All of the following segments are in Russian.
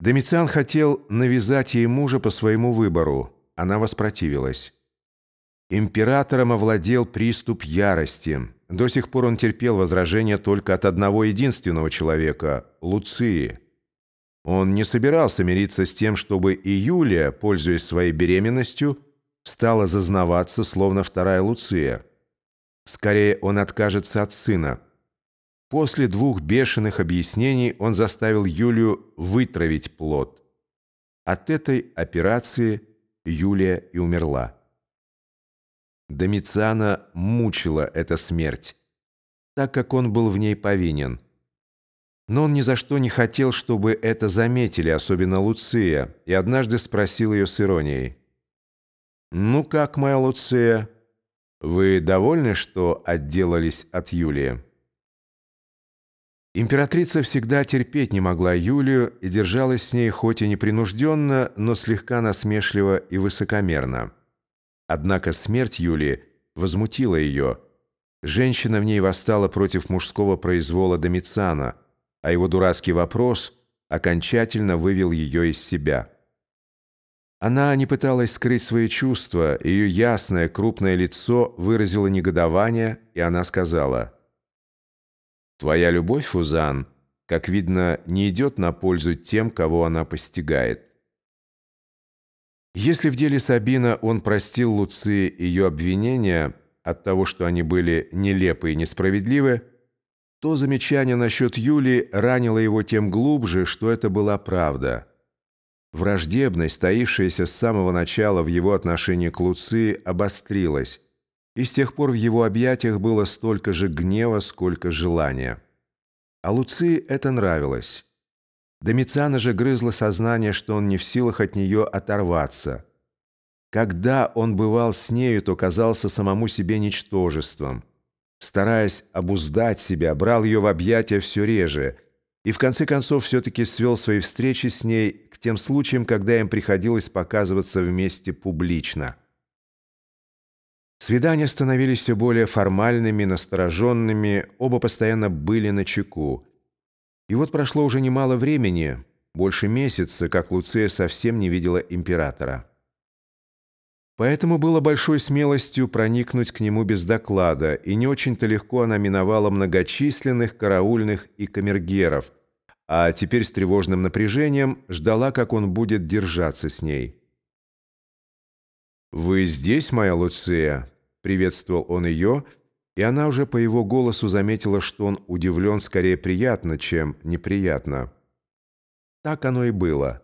Домициан хотел навязать ей мужа по своему выбору. Она воспротивилась. Императором овладел приступ ярости. До сих пор он терпел возражения только от одного единственного человека – Луции. Он не собирался мириться с тем, чтобы и Юлия, пользуясь своей беременностью, стала зазнаваться, словно вторая Луция. Скорее, он откажется от сына – После двух бешеных объяснений он заставил Юлию вытравить плод. От этой операции Юлия и умерла. Домициана мучила эта смерть, так как он был в ней повинен. Но он ни за что не хотел, чтобы это заметили, особенно Луция, и однажды спросил ее с иронией. «Ну как, моя Луция, вы довольны, что отделались от Юлии?» Императрица всегда терпеть не могла Юлию и держалась с ней хоть и непринужденно, но слегка насмешливо и высокомерно. Однако смерть Юлии возмутила ее. Женщина в ней восстала против мужского произвола Домициана, а его дурацкий вопрос окончательно вывел ее из себя. Она не пыталась скрыть свои чувства, ее ясное крупное лицо выразило негодование, и она сказала – Твоя любовь, Фузан, как видно, не идет на пользу тем, кого она постигает. Если в деле Сабина он простил Луции ее обвинения от того, что они были нелепы и несправедливы, то замечание насчет Юлии ранило его тем глубже, что это была правда. Враждебность, таившаяся с самого начала в его отношении к Луции, обострилась, и с тех пор в его объятиях было столько же гнева, сколько желания. А Луции это нравилось. Домициана же грызло сознание, что он не в силах от нее оторваться. Когда он бывал с нею, то казался самому себе ничтожеством. Стараясь обуздать себя, брал ее в объятия все реже и в конце концов все-таки свел свои встречи с ней к тем случаям, когда им приходилось показываться вместе публично. Свидания становились все более формальными, настороженными, оба постоянно были на чеку. И вот прошло уже немало времени, больше месяца, как Луция совсем не видела императора. Поэтому было большой смелостью проникнуть к нему без доклада, и не очень-то легко она миновала многочисленных караульных и камергеров, а теперь с тревожным напряжением ждала, как он будет держаться с ней. «Вы здесь, моя Луция?» — приветствовал он ее, и она уже по его голосу заметила, что он удивлен скорее приятно, чем неприятно. Так оно и было.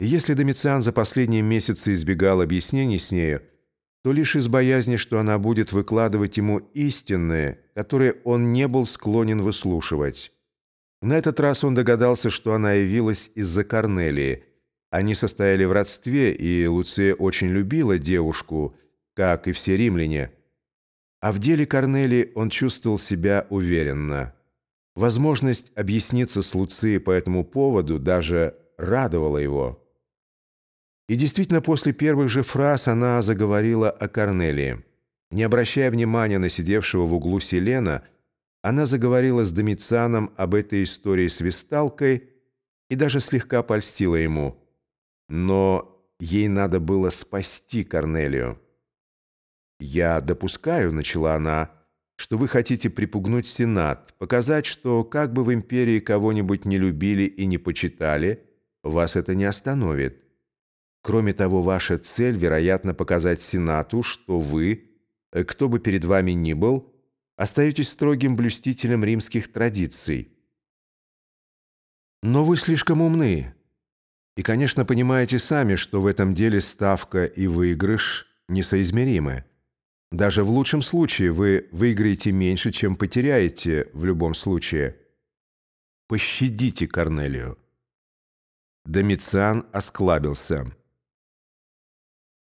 если Домициан за последние месяцы избегал объяснений с нею, то лишь из боязни, что она будет выкладывать ему истинные, которые он не был склонен выслушивать. На этот раз он догадался, что она явилась из-за Корнелии — они состояли в родстве, и Луция очень любила девушку, как и все римляне. А в деле Корнелии он чувствовал себя уверенно. Возможность объясниться с Луцией по этому поводу даже радовала его. И действительно, после первых же фраз она заговорила о Корнелии. Не обращая внимания на сидевшего в углу Селена, она заговорила с Домицианом об этой истории с Висталкой и даже слегка польстила ему – но ей надо было спасти Корнелию. «Я допускаю», — начала она, — «что вы хотите припугнуть Сенат, показать, что как бы в империи кого-нибудь не любили и не почитали, вас это не остановит. Кроме того, ваша цель, вероятно, показать Сенату, что вы, э, кто бы перед вами ни был, остаетесь строгим блюстителем римских традиций. Но вы слишком умны, и, конечно, понимаете сами, что в этом деле ставка и выигрыш несоизмеримы. Даже в лучшем случае вы выиграете меньше, чем потеряете в любом случае. Пощадите Корнелию. Домициан осклабился.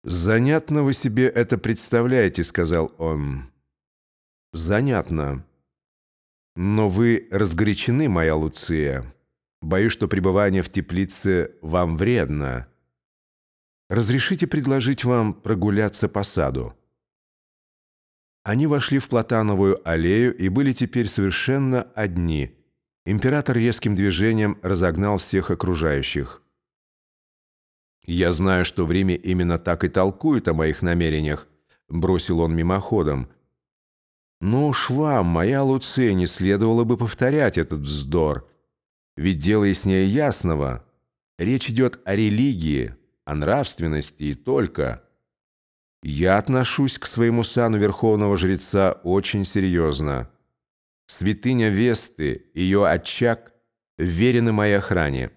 «Занятно вы себе это представляете», — сказал он. «Занятно. Но вы разгорячены, моя Луция». Боюсь, что пребывание в теплице вам вредно. Разрешите предложить вам прогуляться по саду?» Они вошли в Платановую аллею и были теперь совершенно одни. Император резким движением разогнал всех окружающих. «Я знаю, что в Риме именно так и толкуют о моих намерениях», — бросил он мимоходом. «Ну уж вам, моя Луция, не следовало бы повторять этот вздор. Ведь дело яснее ясного. Речь идет о религии, о нравственности и только. Я отношусь к своему сану верховного жреца очень серьезно. Святыня Весты, ее очаг, верены моей охране».